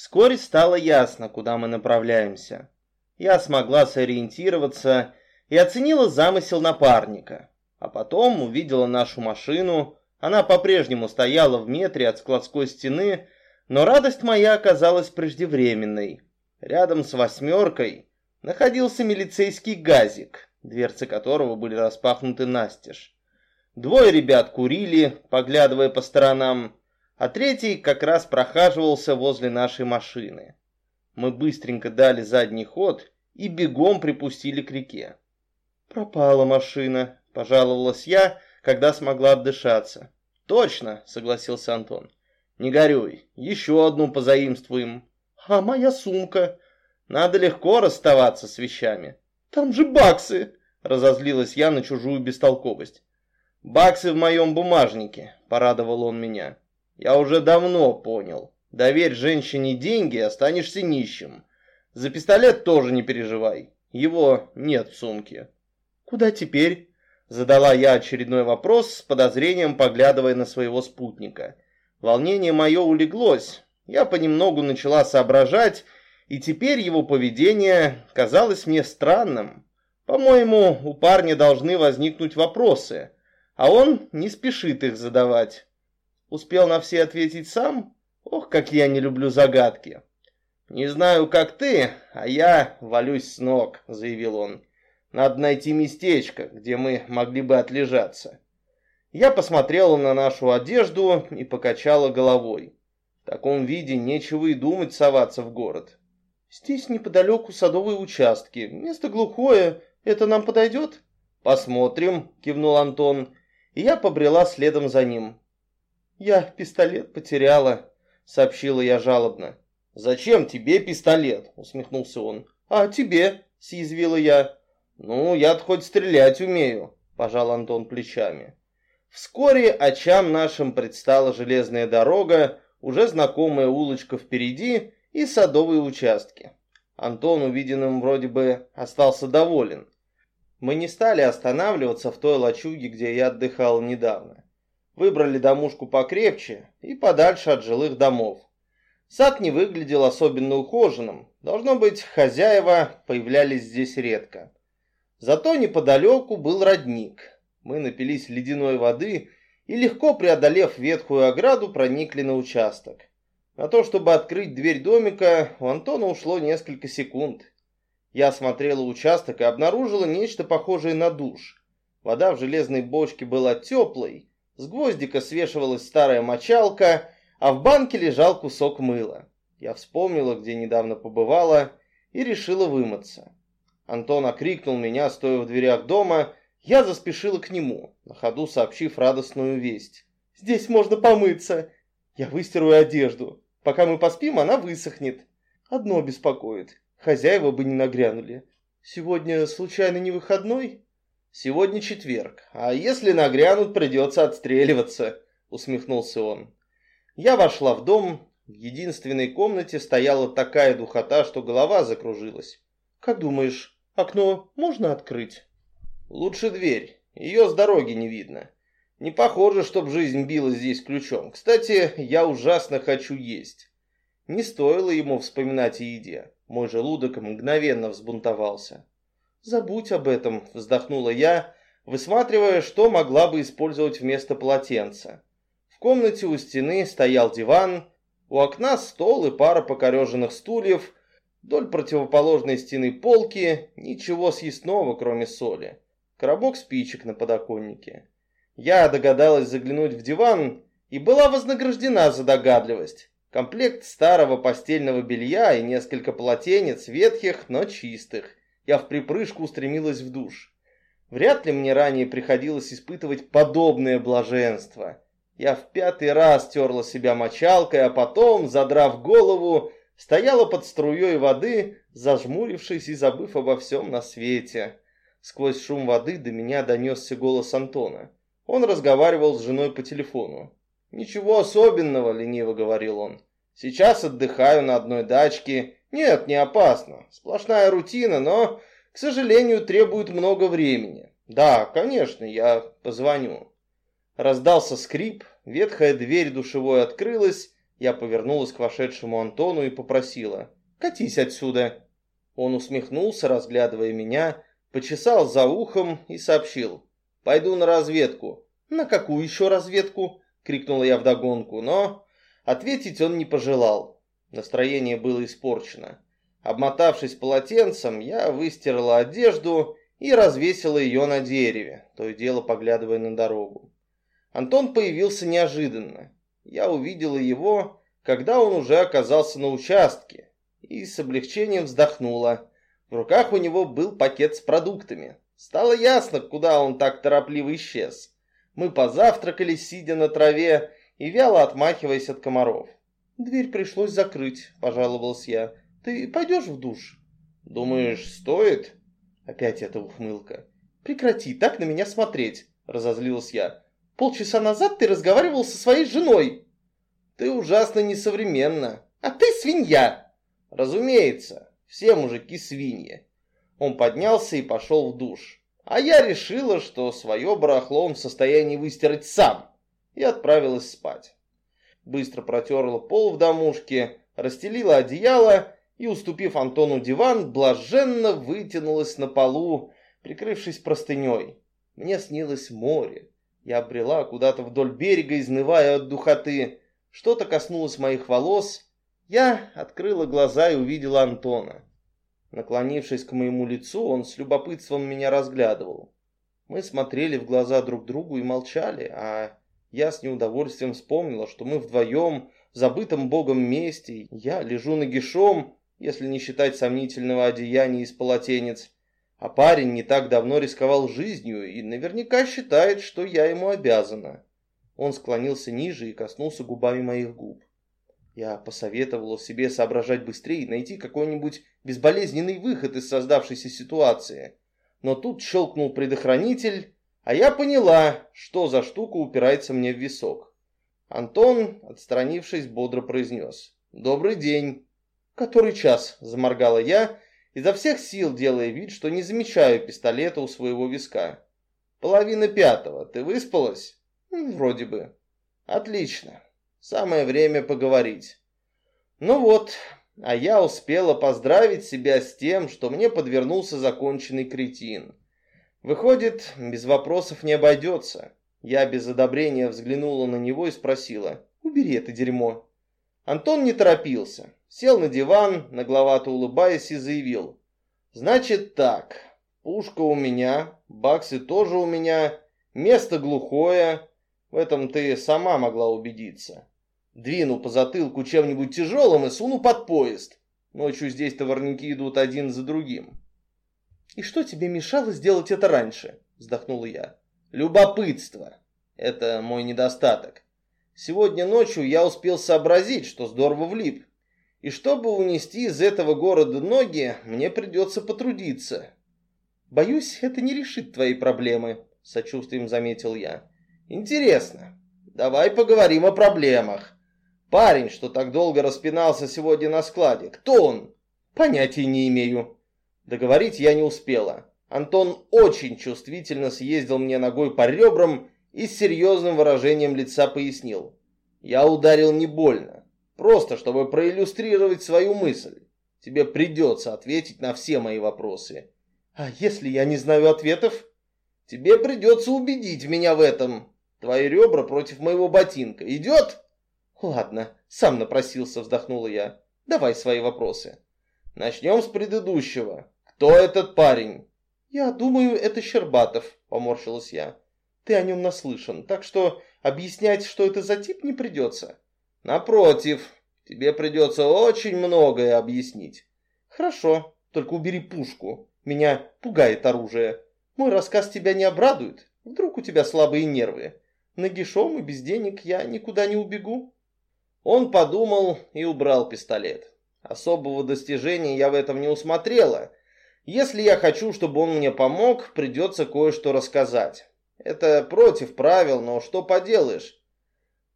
Вскоре стало ясно, куда мы направляемся. Я смогла сориентироваться и оценила замысел напарника. А потом увидела нашу машину. Она по-прежнему стояла в метре от складской стены, но радость моя оказалась преждевременной. Рядом с восьмеркой находился милицейский газик, дверцы которого были распахнуты настежь. Двое ребят курили, поглядывая по сторонам, а третий как раз прохаживался возле нашей машины. Мы быстренько дали задний ход и бегом припустили к реке. «Пропала машина», — пожаловалась я, когда смогла отдышаться. «Точно», — согласился Антон. «Не горюй, еще одну позаимствуем». «А моя сумка?» «Надо легко расставаться с вещами». «Там же баксы!» — разозлилась я на чужую бестолковость. «Баксы в моем бумажнике», — порадовал он меня. «Я уже давно понял. Доверь женщине деньги, останешься нищим. За пистолет тоже не переживай. Его нет в сумке». «Куда теперь?» Задала я очередной вопрос с подозрением, поглядывая на своего спутника. Волнение мое улеглось. Я понемногу начала соображать, и теперь его поведение казалось мне странным. По-моему, у парня должны возникнуть вопросы, а он не спешит их задавать. Успел на все ответить сам? Ох, как я не люблю загадки. «Не знаю, как ты, а я валюсь с ног», — заявил он. Надо найти местечко, где мы могли бы отлежаться. Я посмотрела на нашу одежду и покачала головой. В таком виде нечего и думать соваться в город. Здесь неподалеку садовые участки. Место глухое. Это нам подойдет? Посмотрим, кивнул Антон. И я побрела следом за ним. Я пистолет потеряла, сообщила я жалобно. Зачем тебе пистолет? усмехнулся он. А тебе? съязвила я. «Ну, я-то хоть стрелять умею», – пожал Антон плечами. Вскоре очам нашим предстала железная дорога, уже знакомая улочка впереди и садовые участки. Антон увиденным вроде бы остался доволен. Мы не стали останавливаться в той лачуге, где я отдыхал недавно. Выбрали домушку покрепче и подальше от жилых домов. Сад не выглядел особенно ухоженным. Должно быть, хозяева появлялись здесь редко. Зато неподалеку был родник. Мы напились ледяной воды и, легко преодолев ветхую ограду, проникли на участок. На то, чтобы открыть дверь домика, у Антона ушло несколько секунд. Я осмотрела участок и обнаружила нечто похожее на душ. Вода в железной бочке была теплой, с гвоздика свешивалась старая мочалка, а в банке лежал кусок мыла. Я вспомнила, где недавно побывала, и решила вымыться. Антон окрикнул меня, стоя в дверях дома. Я заспешила к нему, на ходу сообщив радостную весть. «Здесь можно помыться. Я выстирую одежду. Пока мы поспим, она высохнет. Одно беспокоит. Хозяева бы не нагрянули. Сегодня, случайно, не выходной?» «Сегодня четверг, а если нагрянут, придется отстреливаться», — усмехнулся он. Я вошла в дом. В единственной комнате стояла такая духота, что голова закружилась. «Как думаешь, Окно можно открыть? Лучше дверь. Ее с дороги не видно. Не похоже, чтоб жизнь била здесь ключом. Кстати, я ужасно хочу есть. Не стоило ему вспоминать о еде. Мой желудок мгновенно взбунтовался. «Забудь об этом», — вздохнула я, высматривая, что могла бы использовать вместо полотенца. В комнате у стены стоял диван, у окна стол и пара покореженных стульев — Вдоль противоположной стены полки ничего съестного, кроме соли. Коробок спичек на подоконнике. Я догадалась заглянуть в диван и была вознаграждена за догадливость. Комплект старого постельного белья и несколько полотенец, ветхих, но чистых. Я в припрыжку устремилась в душ. Вряд ли мне ранее приходилось испытывать подобное блаженство. Я в пятый раз терла себя мочалкой, а потом, задрав голову, стояла под струей воды, зажмурившись и забыв обо всем на свете. Сквозь шум воды до меня донесся голос Антона. Он разговаривал с женой по телефону. «Ничего особенного», — лениво говорил он. «Сейчас отдыхаю на одной дачке. Нет, не опасно. Сплошная рутина, но, к сожалению, требует много времени. Да, конечно, я позвоню». Раздался скрип, ветхая дверь душевой открылась, Я повернулась к вошедшему Антону и попросила. «Катись отсюда!» Он усмехнулся, разглядывая меня, почесал за ухом и сообщил. «Пойду на разведку». «На какую еще разведку?» — крикнула я вдогонку, но ответить он не пожелал. Настроение было испорчено. Обмотавшись полотенцем, я выстирала одежду и развесила ее на дереве, то и дело поглядывая на дорогу. Антон появился неожиданно. Я увидела его, когда он уже оказался на участке, и с облегчением вздохнула. В руках у него был пакет с продуктами. Стало ясно, куда он так торопливо исчез. Мы позавтракали, сидя на траве и вяло отмахиваясь от комаров. «Дверь пришлось закрыть», — пожаловался я. «Ты пойдешь в душ?» «Думаешь, стоит?» Опять эта ухмылка. «Прекрати так на меня смотреть», — разозлилась я. «Полчаса назад ты разговаривал со своей женой». «Ты ужасно несовременна. А ты свинья!» «Разумеется, все мужики свиньи». Он поднялся и пошел в душ. А я решила, что свое барахло он в состоянии выстирать сам. И отправилась спать. Быстро протерла пол в домушке, расстелила одеяло и, уступив Антону диван, блаженно вытянулась на полу, прикрывшись простыней. Мне снилось море. Я обрела куда-то вдоль берега, изнывая от духоты. Что-то коснулось моих волос. Я открыла глаза и увидела Антона. Наклонившись к моему лицу, он с любопытством меня разглядывал. Мы смотрели в глаза друг другу и молчали, а я с неудовольствием вспомнила, что мы вдвоем в забытом богом месте. Я лежу нагишом, если не считать сомнительного одеяния из полотенец. А парень не так давно рисковал жизнью и наверняка считает, что я ему обязана. Он склонился ниже и коснулся губами моих губ. Я посоветовала себе соображать быстрее и найти какой-нибудь безболезненный выход из создавшейся ситуации. Но тут щелкнул предохранитель, а я поняла, что за штука упирается мне в висок. Антон, отстранившись, бодро произнес. «Добрый день». «Который час?» – заморгала я, изо всех сил делая вид, что не замечаю пистолета у своего виска. «Половина пятого. Ты выспалась?» «Вроде бы». «Отлично. Самое время поговорить». «Ну вот, а я успела поздравить себя с тем, что мне подвернулся законченный кретин. Выходит, без вопросов не обойдется». Я без одобрения взглянула на него и спросила, «Убери это дерьмо». Антон не торопился. Сел на диван, нагловато улыбаясь, и заявил. «Значит так, пушка у меня, баксы тоже у меня, место глухое. В этом ты сама могла убедиться. Двину по затылку чем-нибудь тяжелым и суну под поезд. Ночью здесь товарники идут один за другим». «И что тебе мешало сделать это раньше?» – вздохнула я. «Любопытство. Это мой недостаток. Сегодня ночью я успел сообразить, что здорово влип. И чтобы унести из этого города ноги, мне придется потрудиться. Боюсь, это не решит твои проблемы, сочувствием заметил я. Интересно. Давай поговорим о проблемах. Парень, что так долго распинался сегодня на складе, кто он? Понятия не имею. Договорить я не успела. Антон очень чувствительно съездил мне ногой по ребрам и с серьезным выражением лица пояснил. Я ударил не больно, просто чтобы проиллюстрировать свою мысль. Тебе придется ответить на все мои вопросы. А если я не знаю ответов? Тебе придется убедить меня в этом. Твои ребра против моего ботинка. Идет? Ладно, сам напросился, вздохнула я. Давай свои вопросы. Начнем с предыдущего. Кто этот парень? Я думаю, это Щербатов, поморщилась я. Ты о нем наслышан, так что объяснять, что это за тип, не придется. Напротив, тебе придется очень многое объяснить. Хорошо, только убери пушку. Меня пугает оружие. Мой рассказ тебя не обрадует. Вдруг у тебя слабые нервы. Нагишом и без денег я никуда не убегу. Он подумал и убрал пистолет. Особого достижения я в этом не усмотрела. Если я хочу, чтобы он мне помог, придется кое-что рассказать. Это против правил, но что поделаешь?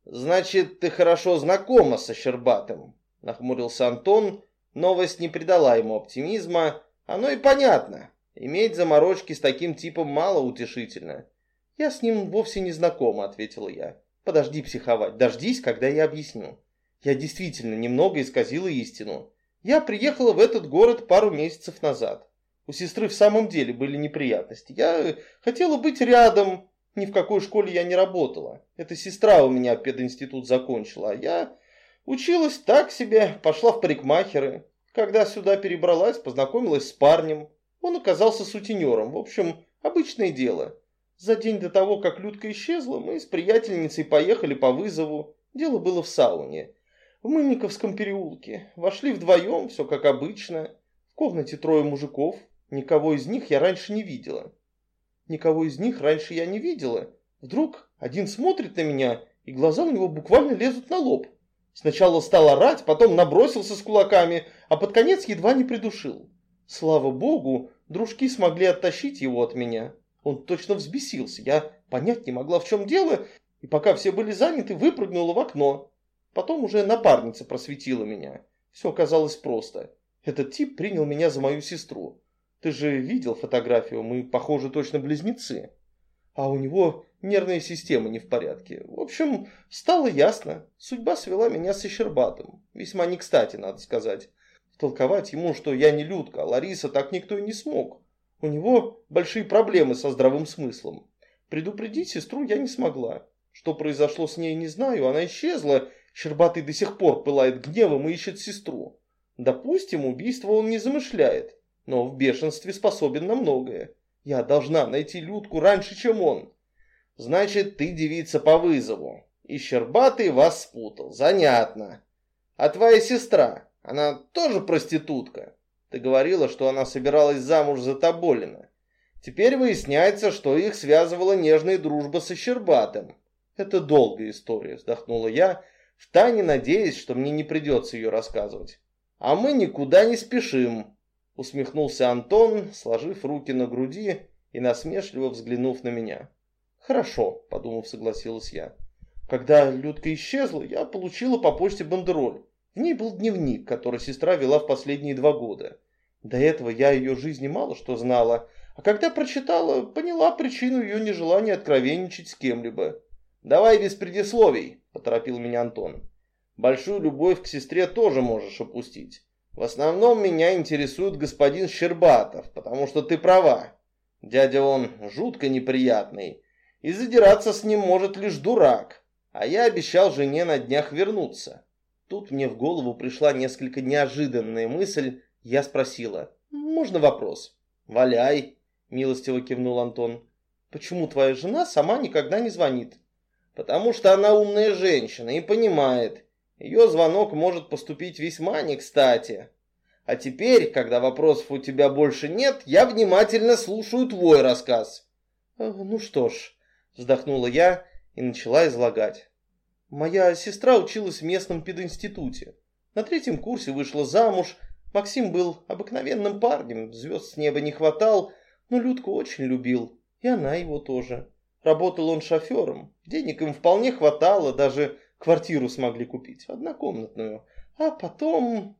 Значит, ты хорошо знакома со Щербатым, нахмурился Антон. Новость не придала ему оптимизма. Оно и понятно. Иметь заморочки с таким типом мало утешительно. Я с ним вовсе не знакома, ответила я. Подожди психовать, дождись, когда я объясню. Я действительно немного исказила истину. Я приехала в этот город пару месяцев назад. У сестры в самом деле были неприятности. Я хотела быть рядом. Ни в какой школе я не работала. Эта сестра у меня пединститут закончила, а я училась так себе, пошла в парикмахеры. Когда сюда перебралась, познакомилась с парнем. Он оказался сутенером. В общем, обычное дело. За день до того, как Людка исчезла, мы с приятельницей поехали по вызову. Дело было в сауне. В Мыльниковском переулке. Вошли вдвоем, все как обычно. В комнате трое мужиков. Никого из них я раньше не видела. Никого из них раньше я не видела. Вдруг один смотрит на меня, и глаза у него буквально лезут на лоб. Сначала стал орать, потом набросился с кулаками, а под конец едва не придушил. Слава богу, дружки смогли оттащить его от меня. Он точно взбесился. Я понять не могла, в чем дело, и пока все были заняты, выпрыгнула в окно. Потом уже напарница просветила меня. Все оказалось просто. Этот тип принял меня за мою сестру. Ты же видел фотографию, мы, похожи, точно близнецы. А у него нервная система не в порядке. В общем, стало ясно. Судьба свела меня с Ищербатом. Весьма не кстати, надо сказать. Втолковать ему, что я не Людка, а Лариса, так никто и не смог. У него большие проблемы со здравым смыслом. Предупредить сестру я не смогла. Что произошло с ней, не знаю. Она исчезла. Щербатый до сих пор пылает гневом и ищет сестру. Допустим, убийство он не замышляет но в бешенстве способен на многое. Я должна найти Людку раньше, чем он. Значит, ты девица по вызову. И Щербатый вас спутал. Занятно. А твоя сестра, она тоже проститутка? Ты говорила, что она собиралась замуж за Тоболина. Теперь выясняется, что их связывала нежная дружба со Щербатым. Это долгая история, вздохнула я, втайне надеясь, что мне не придется ее рассказывать. А мы никуда не спешим, Усмехнулся Антон, сложив руки на груди и насмешливо взглянув на меня. «Хорошо», — подумав, согласилась я. «Когда Людка исчезла, я получила по почте бандероль. В ней был дневник, который сестра вела в последние два года. До этого я ее жизни мало что знала, а когда прочитала, поняла причину ее нежелания откровенничать с кем-либо. «Давай без предисловий», — поторопил меня Антон. «Большую любовь к сестре тоже можешь опустить. В основном меня интересует господин Щербатов, потому что ты права. Дядя он жутко неприятный, и задираться с ним может лишь дурак. А я обещал жене на днях вернуться. Тут мне в голову пришла несколько неожиданная мысль. Я спросила, можно вопрос? Валяй, милостиво кивнул Антон. Почему твоя жена сама никогда не звонит? Потому что она умная женщина и понимает, ее звонок может поступить весьма не кстати. А теперь, когда вопросов у тебя больше нет, я внимательно слушаю твой рассказ. Э, ну что ж, вздохнула я и начала излагать. Моя сестра училась в местном пединституте. На третьем курсе вышла замуж. Максим был обыкновенным парнем, звезд с неба не хватал, но Людку очень любил, и она его тоже. Работал он шофером, денег им вполне хватало, даже Квартиру смогли купить, однокомнатную. А потом...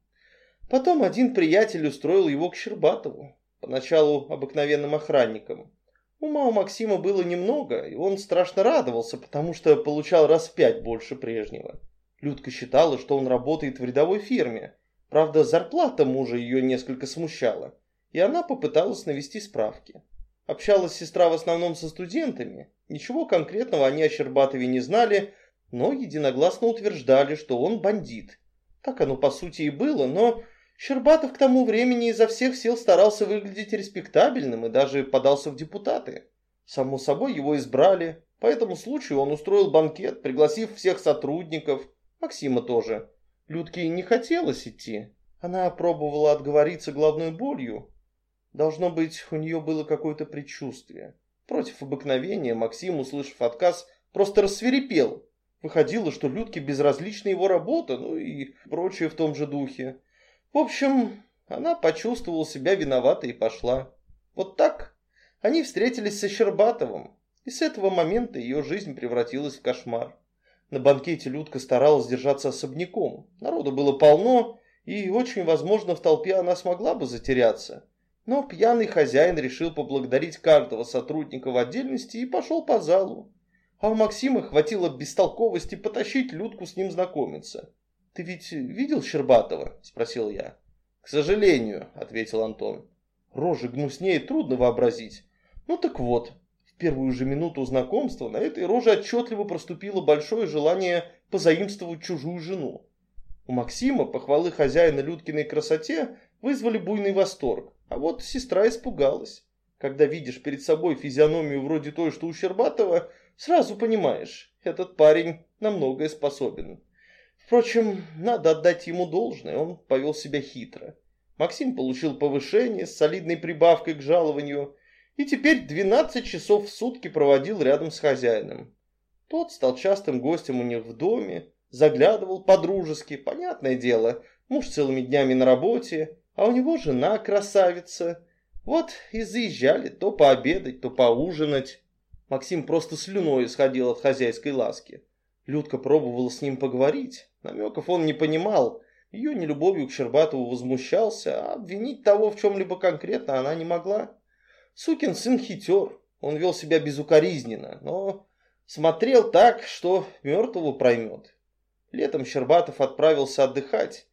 Потом один приятель устроил его к Щербатову, поначалу обыкновенным охранником. Ума у Максима было немного, и он страшно радовался, потому что получал раз в пять больше прежнего. Людка считала, что он работает в рядовой фирме. Правда, зарплата мужа ее несколько смущала, и она попыталась навести справки. Общалась сестра в основном со студентами. Ничего конкретного они о Щербатове не знали, но единогласно утверждали, что он бандит. Так оно по сути и было, но Щербатов к тому времени изо всех сил старался выглядеть респектабельным и даже подался в депутаты. Само собой его избрали. По этому случаю он устроил банкет, пригласив всех сотрудников, Максима тоже. Людке не хотелось идти. Она пробовала отговориться головной болью. Должно быть, у нее было какое-то предчувствие. Против обыкновения Максим, услышав отказ, просто рассверепел Выходило, что Людке безразлична его работа, ну и прочее в том же духе. В общем, она почувствовала себя виноватой и пошла. Вот так они встретились со Щербатовым, и с этого момента ее жизнь превратилась в кошмар. На банкете Людка старалась держаться особняком. Народу было полно, и очень возможно в толпе она смогла бы затеряться. Но пьяный хозяин решил поблагодарить каждого сотрудника в отдельности и пошел по залу а у Максима хватило бестолковости потащить Людку с ним знакомиться. «Ты ведь видел Щербатова?» – спросил я. «К сожалению», – ответил Антон. «Рожи гнуснее трудно вообразить. Ну так вот, в первую же минуту знакомства на этой роже отчетливо проступило большое желание позаимствовать чужую жену. У Максима похвалы хозяина Людкиной красоте вызвали буйный восторг, а вот сестра испугалась. Когда видишь перед собой физиономию вроде той, что у Щербатова, сразу понимаешь, этот парень на многое способен. Впрочем, надо отдать ему должное, он повел себя хитро. Максим получил повышение с солидной прибавкой к жалованию и теперь 12 часов в сутки проводил рядом с хозяином. Тот стал частым гостем у них в доме, заглядывал по-дружески, понятное дело, муж целыми днями на работе, а у него жена красавица. Вот и заезжали то пообедать, то поужинать. Максим просто слюной исходил от хозяйской ласки. Людка пробовала с ним поговорить. Намеков он не понимал. Ее нелюбовью к Щербатову возмущался, а обвинить того в чем-либо конкретно она не могла. Сукин сын хитер. Он вел себя безукоризненно, но смотрел так, что мертвого проймет. Летом Щербатов отправился отдыхать.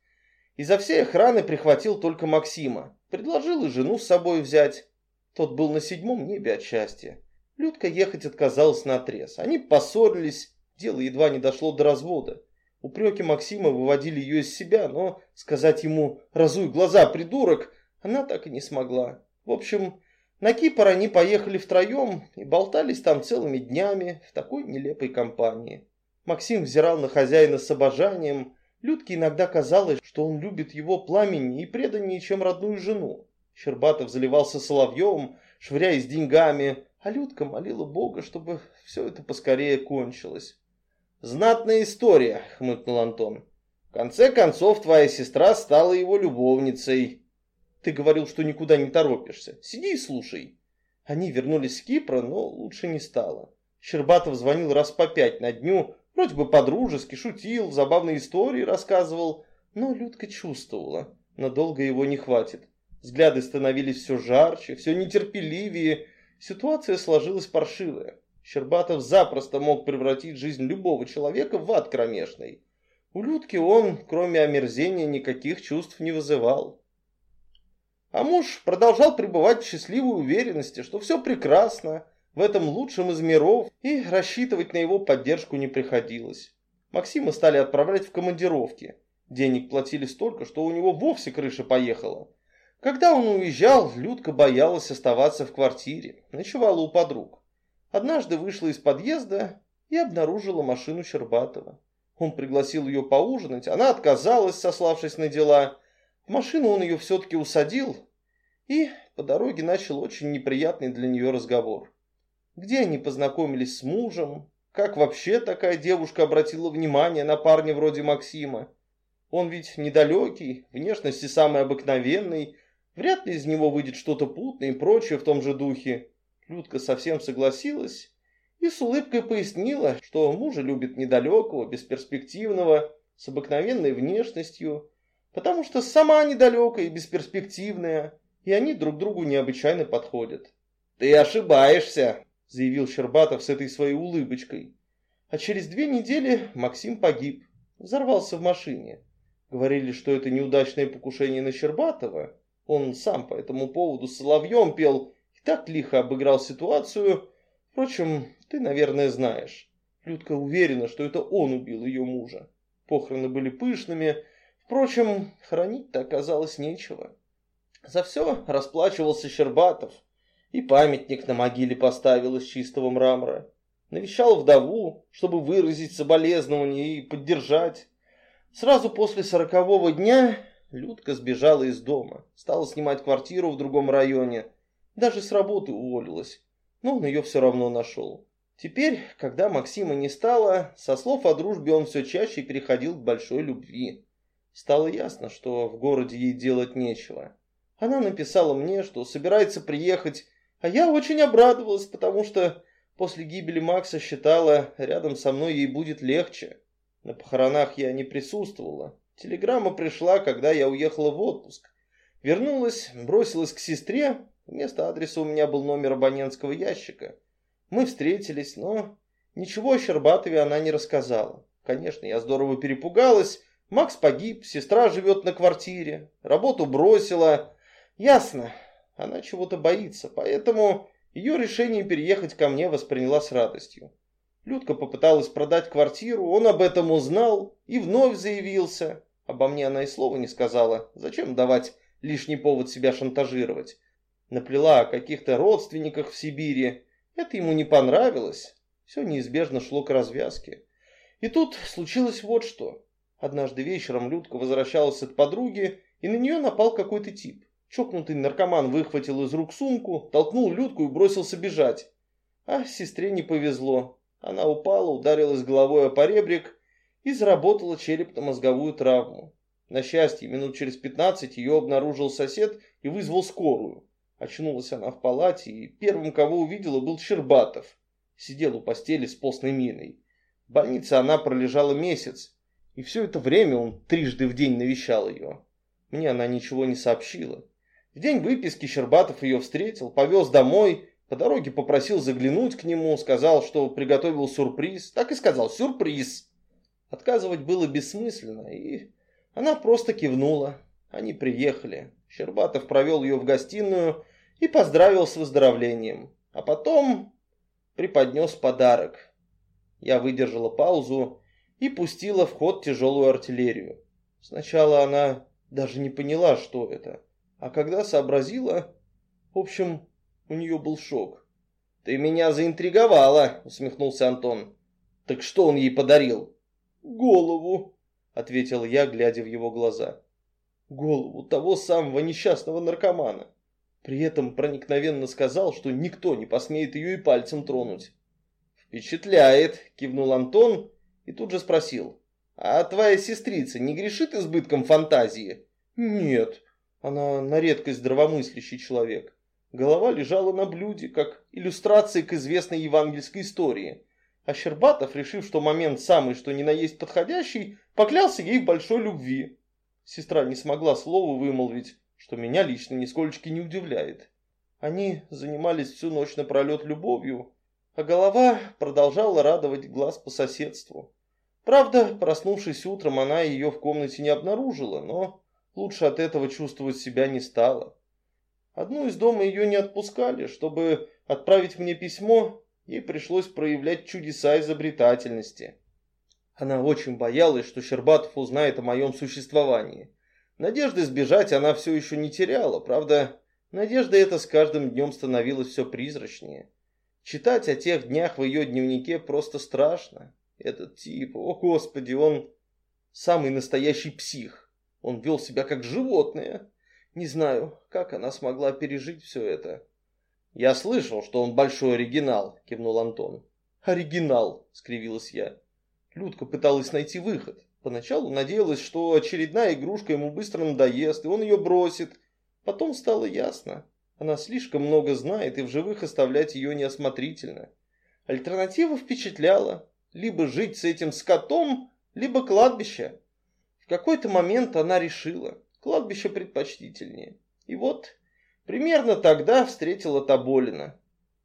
Изо всей охраны прихватил только Максима. Предложил и жену с собой взять. Тот был на седьмом небе от счастья. Людка ехать отказалась на отрез. Они поссорились, дело едва не дошло до развода. Упреки Максима выводили ее из себя, но сказать ему «разуй глаза, придурок» она так и не смогла. В общем, на Кипр они поехали втроем и болтались там целыми днями в такой нелепой компании. Максим взирал на хозяина с обожанием. Людке иногда казалось, что он любит его пламени и преданнее, чем родную жену. Щербатов заливался соловьем, швыряясь деньгами, а Людка молила Бога, чтобы все это поскорее кончилось. «Знатная история», — хмыкнул Антон. «В конце концов, твоя сестра стала его любовницей». «Ты говорил, что никуда не торопишься. Сиди и слушай». Они вернулись с Кипра, но лучше не стало. Щербатов звонил раз по пять на дню, вроде бы по-дружески, шутил, забавные истории рассказывал, но Людка чувствовала, надолго его не хватит. Взгляды становились все жарче, все нетерпеливее, ситуация сложилась паршивая. Щербатов запросто мог превратить жизнь любого человека в ад кромешный. У Людки он, кроме омерзения, никаких чувств не вызывал. А муж продолжал пребывать в счастливой уверенности, что все прекрасно, в этом лучшем из миров, и рассчитывать на его поддержку не приходилось. Максима стали отправлять в командировки. Денег платили столько, что у него вовсе крыша поехала. Когда он уезжал, Людка боялась оставаться в квартире, ночевала у подруг. Однажды вышла из подъезда и обнаружила машину Щербатова. Он пригласил ее поужинать, она отказалась, сославшись на дела. В машину он ее все-таки усадил и по дороге начал очень неприятный для нее разговор. Где они познакомились с мужем, как вообще такая девушка обратила внимание на парня вроде Максима. Он ведь недалекий, внешности самый обыкновенный, вряд ли из него выйдет что-то путное и прочее в том же духе. Людка совсем согласилась и с улыбкой пояснила, что мужа любит недалекого, бесперспективного, с обыкновенной внешностью, потому что сама недалекая и бесперспективная, и они друг другу необычайно подходят. «Ты ошибаешься», — заявил Щербатов с этой своей улыбочкой. А через две недели Максим погиб, взорвался в машине. Говорили, что это неудачное покушение на Щербатова. Он сам по этому поводу Соловьем пел так лихо обыграл ситуацию. Впрочем, ты, наверное, знаешь. Людка уверена, что это он убил ее мужа. Похороны были пышными. Впрочем, хранить-то оказалось нечего. За все расплачивался Щербатов. И памятник на могиле поставил из чистого мрамора. Навещал вдову, чтобы выразить соболезнования и поддержать. Сразу после сорокового дня Людка сбежала из дома. Стала снимать квартиру в другом районе – даже с работы уволилась. Но он ее все равно нашел. Теперь, когда Максима не стало, со слов о дружбе он все чаще переходил к большой любви. Стало ясно, что в городе ей делать нечего. Она написала мне, что собирается приехать, а я очень обрадовалась, потому что после гибели Макса считала, рядом со мной ей будет легче. На похоронах я не присутствовала. Телеграмма пришла, когда я уехала в отпуск. Вернулась, бросилась к сестре, Вместо адреса у меня был номер абонентского ящика. Мы встретились, но ничего о Щербатове она не рассказала. Конечно, я здорово перепугалась, Макс погиб, сестра живет на квартире, работу бросила. Ясно, она чего-то боится, поэтому ее решение переехать ко мне восприняла с радостью. Людка попыталась продать квартиру, он об этом узнал и вновь заявился. Обо мне она и слова не сказала. Зачем давать лишний повод себя шантажировать? Наплела о каких-то родственниках в Сибири. Это ему не понравилось. Все неизбежно шло к развязке. И тут случилось вот что. Однажды вечером Людка возвращалась от подруги, и на нее напал какой-то тип. Чокнутый наркоман выхватил из рук сумку, толкнул Людку и бросился бежать. А сестре не повезло. Она упала, ударилась головой о поребрик и заработала черепно-мозговую травму. На счастье, минут через пятнадцать ее обнаружил сосед и вызвал скорую. Очнулась она в палате, и первым, кого увидела, был Щербатов. Сидел у постели с постной миной. В больнице она пролежала месяц, и все это время он трижды в день навещал ее. Мне она ничего не сообщила. В день выписки Щербатов ее встретил, повез домой, по дороге попросил заглянуть к нему, сказал, что приготовил сюрприз. Так и сказал, сюрприз. Отказывать было бессмысленно, и она просто кивнула. Они приехали. Щербатов провел ее в гостиную и поздравил с выздоровлением. А потом преподнес подарок. Я выдержала паузу и пустила в ход тяжелую артиллерию. Сначала она даже не поняла, что это. А когда сообразила, в общем, у нее был шок. «Ты меня заинтриговала», — усмехнулся Антон. «Так что он ей подарил?» «Голову», — ответил я, глядя в его глаза. «Голову того самого несчастного наркомана». При этом проникновенно сказал, что никто не посмеет ее и пальцем тронуть. «Впечатляет», — кивнул Антон и тут же спросил. «А твоя сестрица не грешит избытком фантазии?» «Нет, она на редкость здравомыслящий человек. Голова лежала на блюде, как иллюстрация к известной евангельской истории. А Щербатов, решив, что момент самый что ни на есть подходящий, поклялся ей в большой любви. Сестра не смогла слова вымолвить, что меня лично нисколько не удивляет. Они занимались всю ночь напролет любовью, а голова продолжала радовать глаз по соседству. Правда, проснувшись утром, она ее в комнате не обнаружила, но лучше от этого чувствовать себя не стала. Одну из дома ее не отпускали, чтобы отправить мне письмо, ей пришлось проявлять чудеса изобретательности. Она очень боялась, что Щербатов узнает о моем существовании. Надежды сбежать она все еще не теряла, правда, надежда эта с каждым днем становилась все призрачнее. Читать о тех днях в ее дневнике просто страшно. Этот тип, о господи, он самый настоящий псих. Он вел себя как животное. Не знаю, как она смогла пережить все это. Я слышал, что он большой оригинал, кивнул Антон. Оригинал, скривилась я. Людка пыталась найти выход. Поначалу надеялась, что очередная игрушка ему быстро надоест, и он ее бросит. Потом стало ясно. Она слишком много знает, и в живых оставлять ее неосмотрительно. Альтернатива впечатляла. Либо жить с этим скотом, либо кладбище. Какой-то момент она решила, кладбище предпочтительнее. И вот, примерно тогда встретила Тоболина.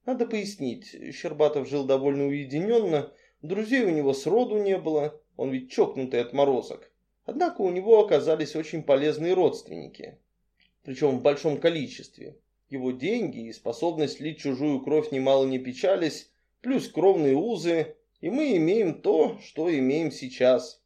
Надо пояснить, Щербатов жил довольно уединенно, друзей у него сроду не было, он ведь чокнутый отморозок. Однако у него оказались очень полезные родственники, причем в большом количестве. Его деньги и способность лить чужую кровь немало не печались, плюс кровные узы, и мы имеем то, что имеем сейчас.